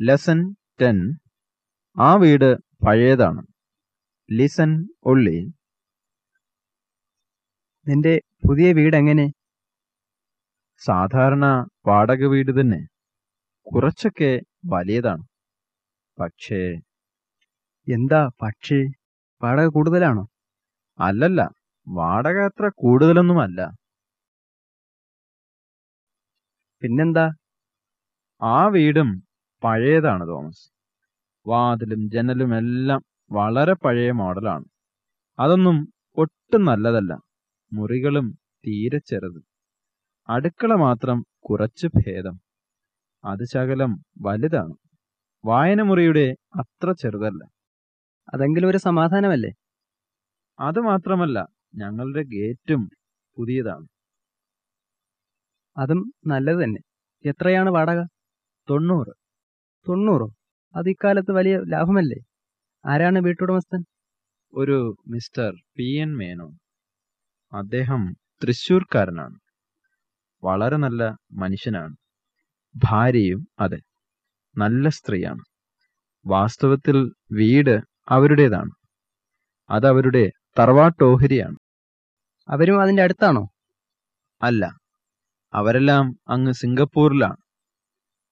Lesson ten ആ വീട് പഴയതാണ്. Listen ഉള്ളി നിന്റെ പുതിയ വീട് എങ്ങനെ സാധാരണ വാടക വീട് തന്നെ. കുറച്ചൊക്കെ വലിയതാണ്. പക്ഷേ എന്താ പക്ഷേ വാടക കൂടുതലാണോ? അല്ലല്ല വാടക അത്ര കൂടുതലൊന്നുമല്ല. പിന്നെന്താ? ആ വീടും പഴയതാണ് തോമസ്. വാതിലും ജനലും എല്ലാം വളരെ പഴയ മോഡലാണ്. അതൊന്നും ഒട്ടും നല്ലതല്ല. മുറികളും തീരെ ചെറുത്. അടുക്കള മാത്രം കുറച്ച് ഭേദം. അത് ശകലം വലുതാണ്. വായനമുറിയുടെ അത്ര ചെറുതല്ല. അതെങ്കിലും ഒരു സമാധാനമല്ലേ? അത് മാത്രമല്ല ഞങ്ങളുടെ ഗേറ്റും പുതിയതാണ്. അതും നല്ലത് തന്നെ. എത്രയാണ് വാടക? തൊണ്ണൂറ്. തൊണ്ണൂറോ? അത് ഇക്കാലത്ത് വലിയ ലാഭമല്ലേ? ആരാണ് വീട്ടുടമസ്ഥൻ? ഒരു മിസ്റ്റർ പി എൻ മേനോൻ. അദ്ദേഹം തൃശൂർക്കാരനാണ് വളരെ നല്ല മനുഷ്യനാണ്. ഭാര്യയും അതെ. നല്ല സ്ത്രീയാണ്. വാസ്തവത്തിൽ വീട് അവരുടേതാണ്. അതവരുടെ തറവാട്ടോഹരിയാണ്. അവരും അതിന്റെ അടുത്താണോ? അല്ല. അവരെല്ലാം അങ്ങ് സിംഗപ്പൂരിലാണ്.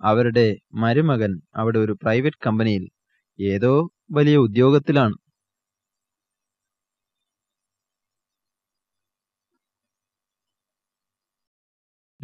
അവരുടെ മരുമകൻ അവിടെ ഒരു പ്രൈവറ്റ് കമ്പനിയിൽ ഏതോ വലിയ ഉദ്യോഗത്തിലാണ്.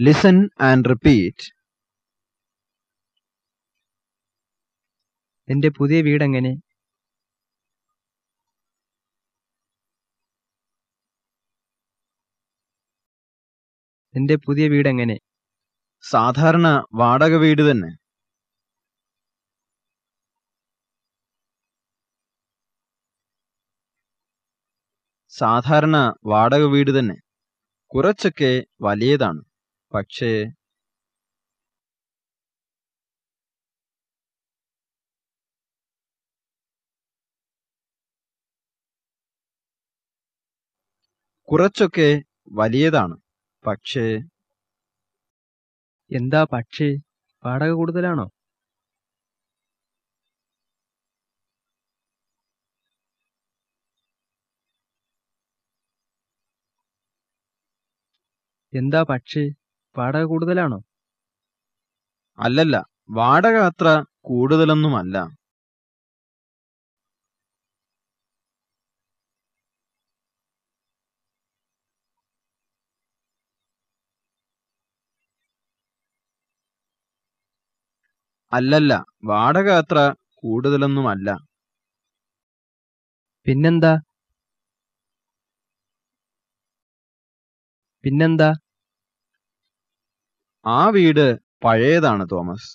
ലിസൺ ആൻഡ് റിപ്പീറ്റ് എന്റെ പുതിയ വീടെങ്ങനെ? എന്റെ പുതിയ വീടെങ്ങനെ? സാധാരണ വാടക വീട് തന്നെ. സാധാരണ വാടക വീട് തന്നെ. കുറച്ചൊക്കെ വലിയതാണ്. പക്ഷേ കുറച്ചൊക്കെ വലിയതാണ്. പക്ഷേ എന്താ പക്ഷേ? വാടക കൂടുതലാണോ? എന്താ പക്ഷേ? വാടക കൂടുതലാണോ? അല്ലല്ല വാടക അത്ര കൂടുതലൊന്നുമല്ല. അല്ലല്ല. വാടക അത്ര കൂടുതലൊന്നുമല്ല. പിന്നെന്താ? പിന്നെന്താ? ആ വീട് പഴയതാണ് തോമസ്.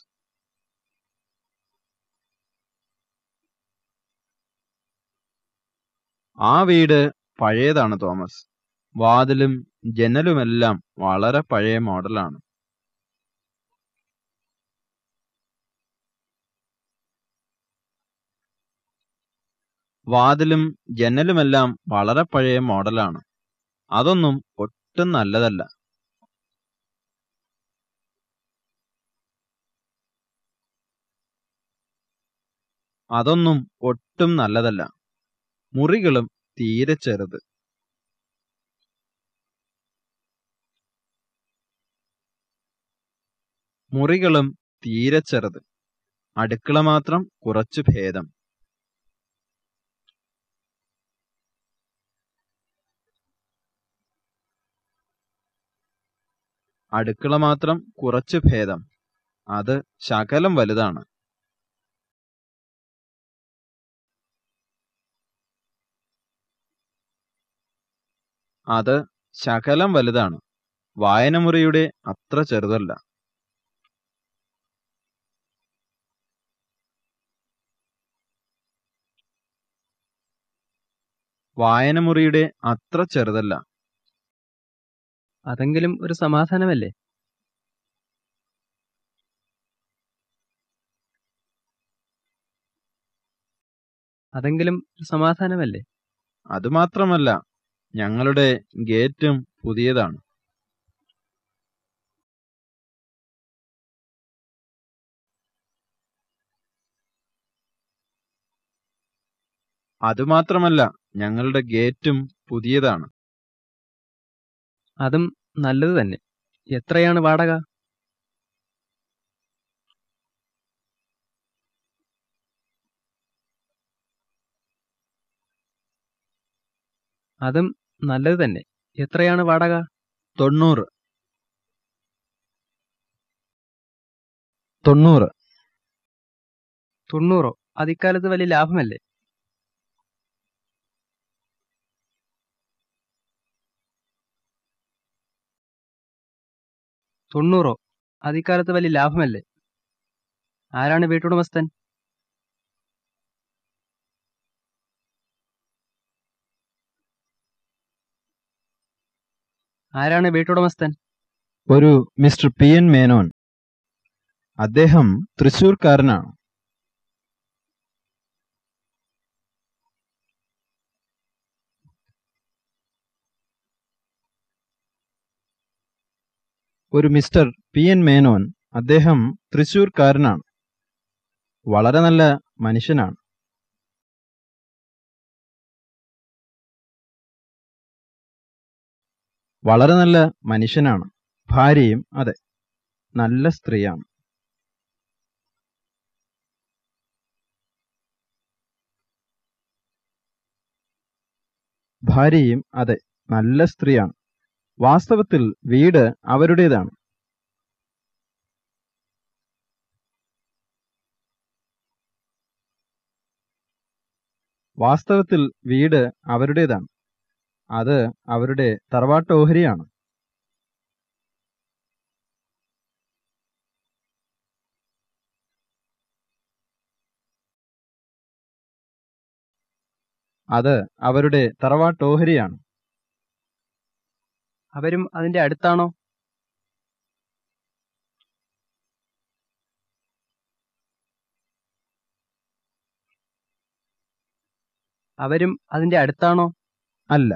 ആ വീട് പഴയതാണ് തോമസ്. വാതിലും ജനലുമെല്ലാം വളരെ പഴയ മോഡലാണ്. വാതിലും ജനലുമെല്ലാം വളരെ പഴയ മോഡലാണ്. അതൊന്നും ഒട്ടും നല്ലതല്ല. അതൊന്നും ഒട്ടും നല്ലതല്ല. മുറികളും തീരെ ചെറുത്. മുറികളും തീരെ ചെറുത്. അടുക്കള മാത്രം കുറച്ചു ഭേദം. അടുക്കള മാത്രം കുറച്ച് ഭേദം. അത് ശകലം വലുതാണ്. അത് ശകലം വലുതാണ്. വായനമുറിയുടെ അത്ര ചെറുതല്ല. വായനമുറിയുടെ അത്ര ചെറുതല്ല. അതെങ്കിലും ഒരു സമാധാനമല്ലേ? അതെങ്കിലും ഒരു സമാധാനമല്ലേ? അതുമാത്രമല്ല ഞങ്ങളുടെ ഗേറ്റും പുതിയതാണ്. അതുമാത്രമല്ല ഞങ്ങളുടെ ഗേറ്റും പുതിയതാണ്. അതും നല്ലത് തന്നെ. എത്രയാണ് വാടക? അതും നല്ലത് തന്നെ. എത്രയാണ് വാടക? തൊണ്ണൂറ്. തൊണ്ണൂറ്. തൊണ്ണൂറോ? അതിക്കാലത്ത് വലിയ ലാഭമല്ലേ? തൊണ്ണൂറോ? അതിക്കാലത്ത് വലിയ ലാഭമല്ലേ? ആരാണ് വീട്ടുടമസ്ഥൻ? ആരാണ് വീട്ടുടമസ്ഥൻ? ഒരു മിസ്റ്റർ പി എൻ മേനോൻ. അദ്ദേഹം തൃശൂർക്കാരനാണ് ഒരു മിസ്റ്റർ പി എൻ മേനോൻ അദ്ദേഹം തൃശൂർക്കാരനാണ്. വളരെ നല്ല മനുഷ്യനാണ്. വളരെ നല്ല മനുഷ്യനാണ്. ഭാര്യയും അതെ. നല്ല സ്ത്രീയാണ്. ഭാര്യയും അതെ. നല്ല സ്ത്രീയാണ്. വാസ്തവത്തിൽ വീട് അവരുടേതാണ്. വാസ്തവത്തിൽ വീട് അവരുടേതാണ്. അത് അവരുടെ തറവാട്ട് ഓഹരിയാണ് അത് അവരുടെ തറവാട്ട് ഓഹരിയാണ് അവരും അതിന്റെ അടുത്താണോ? അവരും അതിന്റെ അടുത്താണോ? അല്ല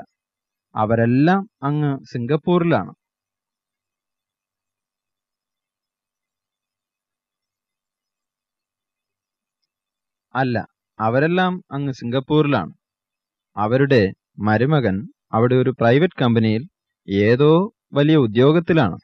അവരെല്ലാം അങ്ങ് സിംഗപ്പൂരിലാണ്. അല്ല അവരെല്ലാം അങ്ങ് സിംഗപ്പൂരിലാണ്. അവരുടെ മരുമകൻ അവിടെ ഒരു പ്രൈവറ്റ് കമ്പനിയിൽ ഏതോ വലിയ ഉദ്യോഗത്തിലാണ്.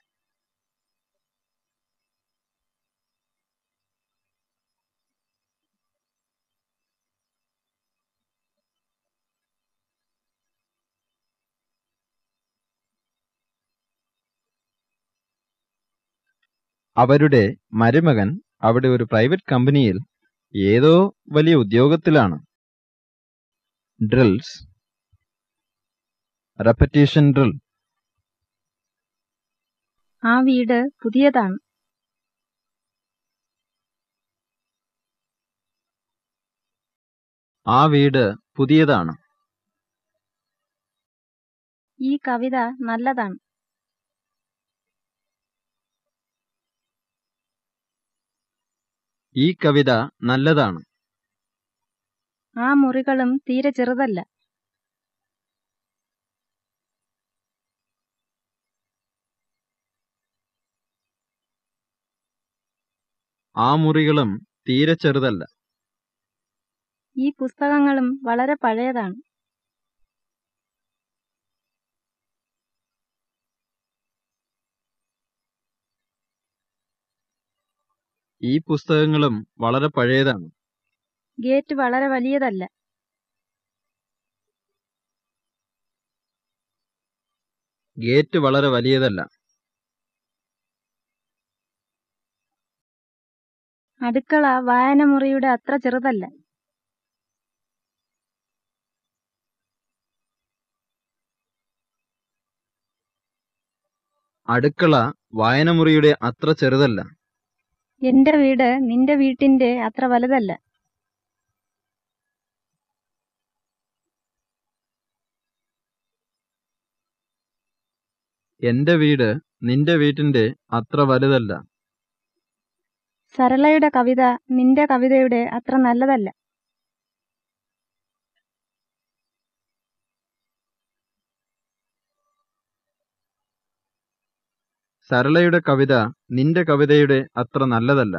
അവരുടെ മരുമകൻ അവിടെ ഒരു പ്രൈവറ്റ് കമ്പനിയിൽ ഏതോ വലിയ ഉദ്യോഗത്തിലാണ്. ഡ്രിൽസ്. Repetition drill. ആ വീട് പുതിയതാണ്. ആ വീട് പുതിയതാണ്. ഈ കവിത നല്ലതാണ്. ഈ കവിത നല്ലതാണ്. ആ മുറികളും തീരെ ചെറുതല്ല. ആ മുറികളും തീരെ ചെറുതല്ല. ഈ പുസ്തകങ്ങളും വളരെ പഴയതാണ്. ഈ പുസ്തകങ്ങളും വളരെ പഴയതാണ്. ഗേറ്റ് വളരെ വലിയതല്ല. ഗേറ്റ് വളരെ വലിയതല്ല. അടുക്കള വായനമുറിയുടെ അത്ര ചെറുതല്ല. അടുക്കള വായനമുറിയുടെ അത്ര ചെറുതല്ല. എന്റെ വീട് നിന്റെ വീട്ടിന്റെ അത്ര വലുതല്ല. എന്റെ വീട് നിന്റെ വീട്ടിന്റെ അത്ര വലുതല്ല. സരളയുടെ കവിത നിന്റെ കവിതയുടെ അത്ര നല്ലതല്ല. സരളയുടെ കവിത നിന്റെ കവിതയുടെ അത്ര നല്ലതല്ല.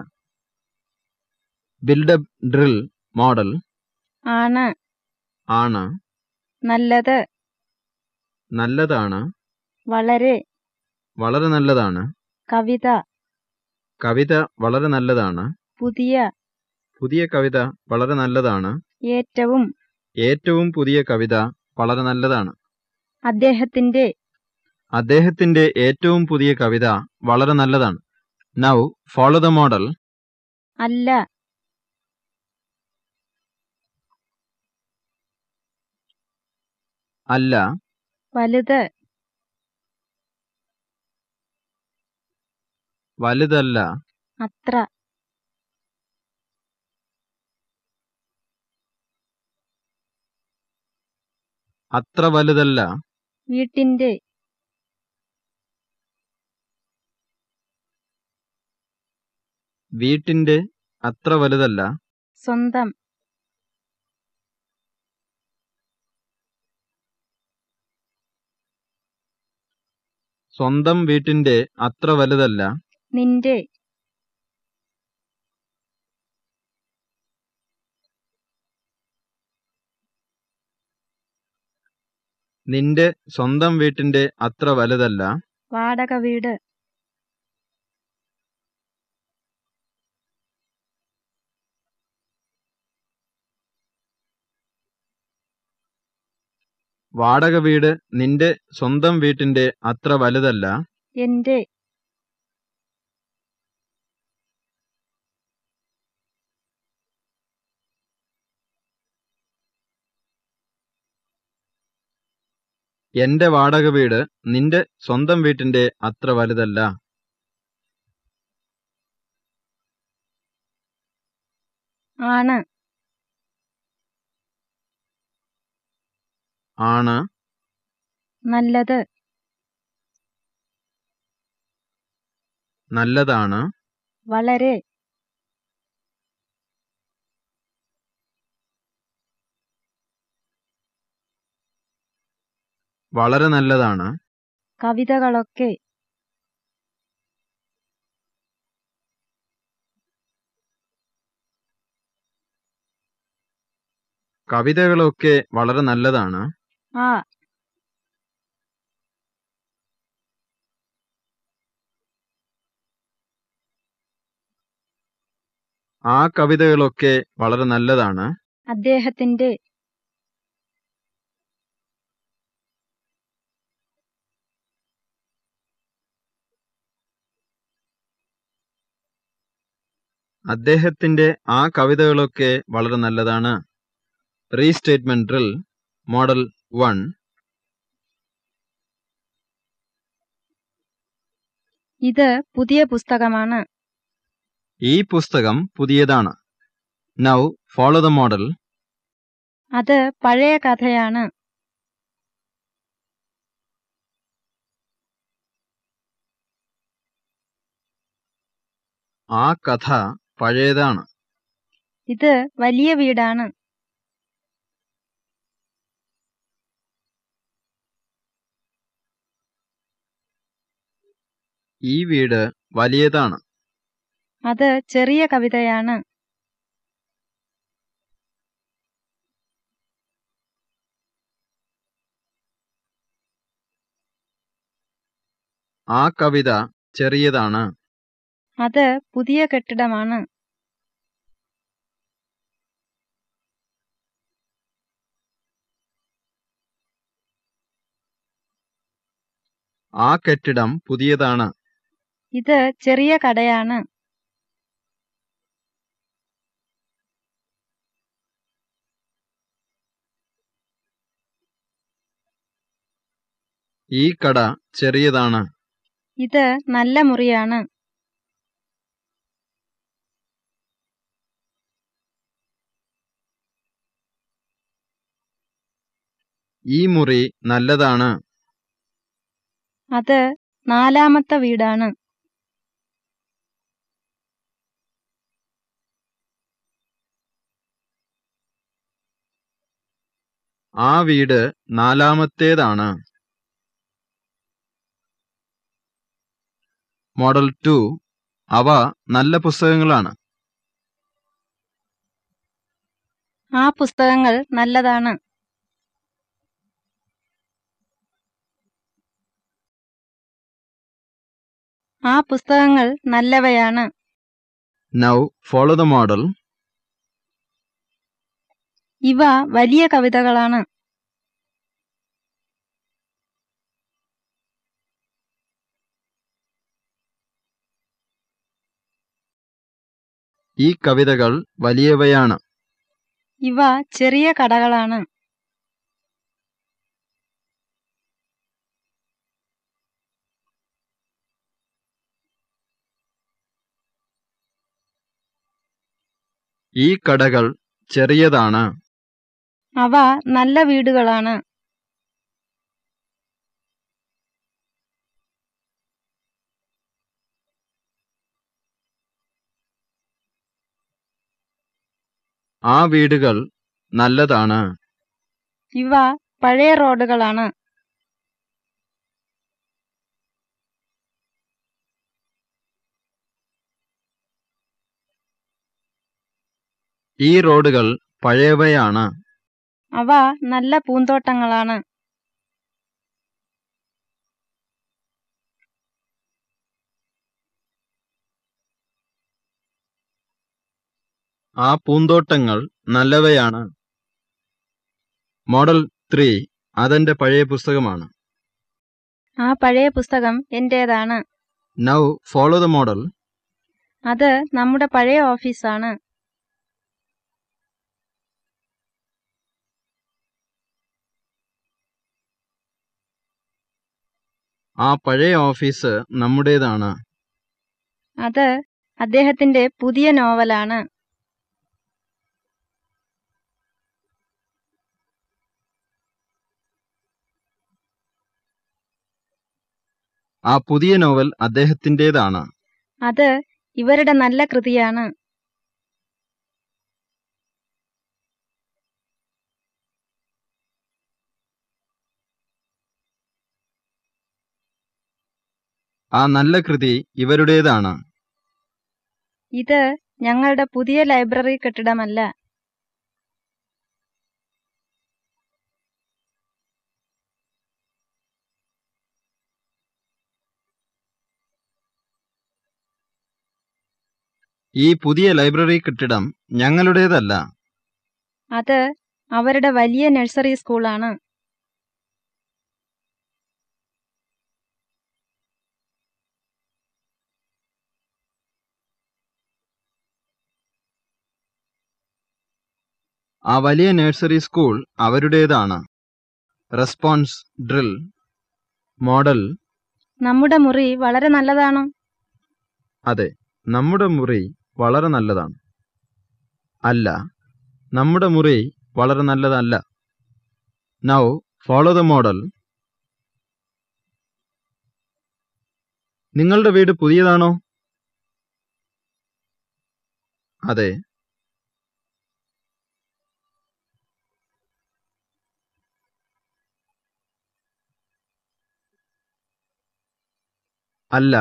Buildup drill model. ആണ്. ആണ്. നല്ലത്. നല്ലതാണ്. വളരെ. വളരെ നല്ലതാണ്. കവിത. കവിത വളരെ നല്ലതാണ്. പുതിയ പുതിയ കവിത വളരെ നല്ലതാണ്. ഏറ്റവും ഏറ്റവും പുതിയ കവിത വളരെ നല്ലതാണ്. അദ്ദേഹത്തിന്റെ അദ്ദേഹത്തിന്റെ ഏറ്റവും പുതിയ കവിത വളരെ നല്ലതാണ്. നൗ ഫോളോ ദ മോഡൽ അല്ല. അല്ല. വലുത്. വലുതല്ല. അത്ര. അത്ര വലുതല്ല. വീട്ടിന്റെ വീട്ടിന്റെ അത്ര വലുതല്ല. സ്വന്തം. സ്വന്തം വീട്ടിന്റെ അത്ര വലുതല്ല. നിന്റെ നിന്റെ സ്വന്തം വീട്ടിന്റെ അത്ര വലുതല്ല. വാടക വീട്. വാടക വീട് നിന്റെ സ്വന്തം വീട്ടിന്റെ അത്ര വലുതല്ല. എന്റെ എന്റെ വാടക വീട് നിന്റെ സ്വന്തം വീട്ടിന്റെ അത്ര വലുതല്ല. ആണ്. ആണ്. നല്ലത്. നല്ലതാണ്. വളരെ. വളരെ നല്ലതാണ്. കവിതകളൊക്കെ കവിതകളൊക്കെ വളരെ നല്ലതാണ്. ആ. ആ കവിതകളൊക്കെ വളരെ നല്ലതാണ്. അദ്ദേഹത്തിന്റെ അദ്ദേഹത്തിന്റെ ആ കവിതകളൊക്കെ വളരെ നല്ലതാണ്. Restatement drill model one. ഇത് പുതിയ പുസ്തകമാണ്. ഈ പുസ്തകം പുതിയതാണ്. Now follow the model. അത് പഴയ കഥയാണ്. ആ കഥ പഴയതാണ്. ഇത് വലിയ വീടാണ്. ഈ വീട് വലിയതാണ്. അത് ചെറിയ കവിതയാണ്. ആ കവിത ചെറിയതാണ്. അത് പുതിയ കെട്ടിടമാണ്. ആ കെട്ടിടം പുതിയതാണ്. ഇത് ചെറിയ കടയാണ്. ഈ കട ചെറിയതാണ്. ഇത് നല്ല മുറിയാണ്. ഈ മുറി നല്ലതാണ്. അത് നാലാമത്തെ വീടാണ്. ആ വീട് നാലാമത്തേതാണ്. Model two. അവ നല്ല പുസ്തകങ്ങളാണ്. ആ പുസ്തകങ്ങൾ നല്ലതാണ്. ആ പുസ്തകങ്ങൾ നല്ലവയാണ്. നൗ ഫോളോ ദ മോഡൽ ഇവ വലിയ കവിതകളാണ്. ഈ കവിതകൾ വലിയവയാണ്. ഇവ ചെറിയ കടകളാണ്. ഈ കടകൾ ചെറിയതാണ്. അവ നല്ല വീടുകളാണ്. ആ വീടുകൾ നല്ലതാണ്. ഇവ പഴയ റോഡുകളാണ്. ഈ റോഡുകൾ പഴയവയാണ്. അവ നല്ല പൂന്തോട്ടങ്ങളാണ്. ആ പൂന്തോട്ടങ്ങൾ നല്ലവയാണ്. മോഡൽ ത്രീ അതെന്റെ പഴയ പുസ്തകമാണ്. ആ പഴയ പുസ്തകം എന്റേതാണ്. Now follow the model. അത് നമ്മുടെ പഴയ ഓഫീസാണ്. ആ പഴയ ഓഫീസ് നമ്മുടേതാണ്. അത് അദ്ദേഹത്തിന്റെ പുതിയ നോവലാണ്. ആ പുതിയ നോവൽ അദ്ദേഹത്തിന്റേതാണ് അത് ഇവരുടെ നല്ല കൃതിയാണ്. ആ നല്ല കൃതി ഇവരുടേതാണ്. ഇത് ഞങ്ങളുടെ പുതിയ ലൈബ്രറി കെട്ടിടമല്ല. ഈ പുതിയ ലൈബ്രറി കെട്ടിടം ഞങ്ങളുടേതല്ല. അത് അവരുടെ വലിയ നഴ്സറി സ്കൂളാണ്. ആ വലിയ nursery school അവരുടേതാണ്. Response drill. Model. നമ്മുടെ മുറി വളരെ നല്ലതാണോ? അതെ നമ്മുടെ മുറി വളരെ നല്ലതാണ്. അല്ല നമ്മുടെ മുറി വളരെ നല്ലതല്ല. നൗ ഫോളോ ദ മോഡൽ നിങ്ങളുടെ വീട് പുതിയതാണോ? അതെ അല്ല.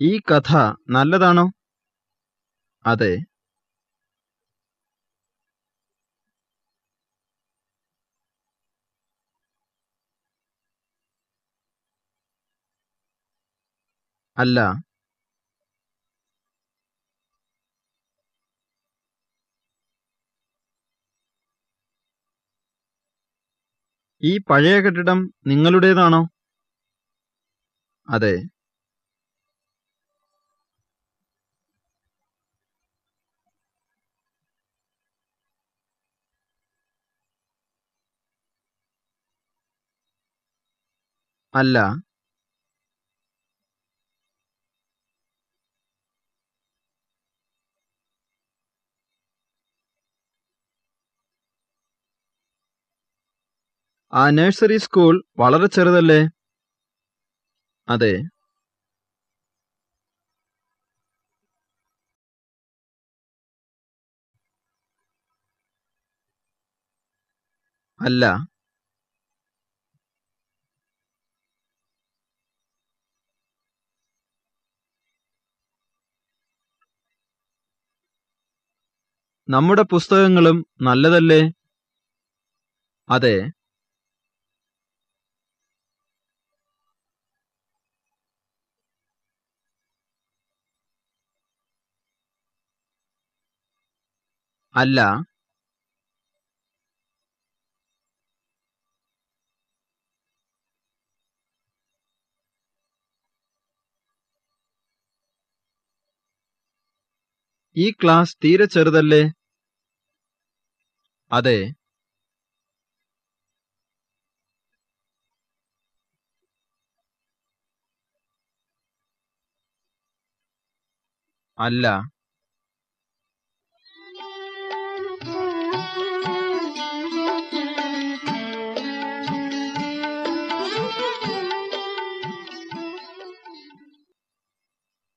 ഈ കഥ നല്ലതാണോ? അതെ. അല്ല. ഈ പഴയ കെട്ടിടം നിങ്ങളുടേതാണോ? അതെ. അല്ല. ആ നഴ്സറി സ്കൂൾ വളരെ ചെറുതല്ലേ? അതെ. അല്ല. നമ്മുടെ പുസ്തകങ്ങളും നല്ലതല്ലേ? അതെ. അല്ല. ഈ ക്ലാസ് തീരെ ചെറുതല്ലേ? അതെ. അല്ല.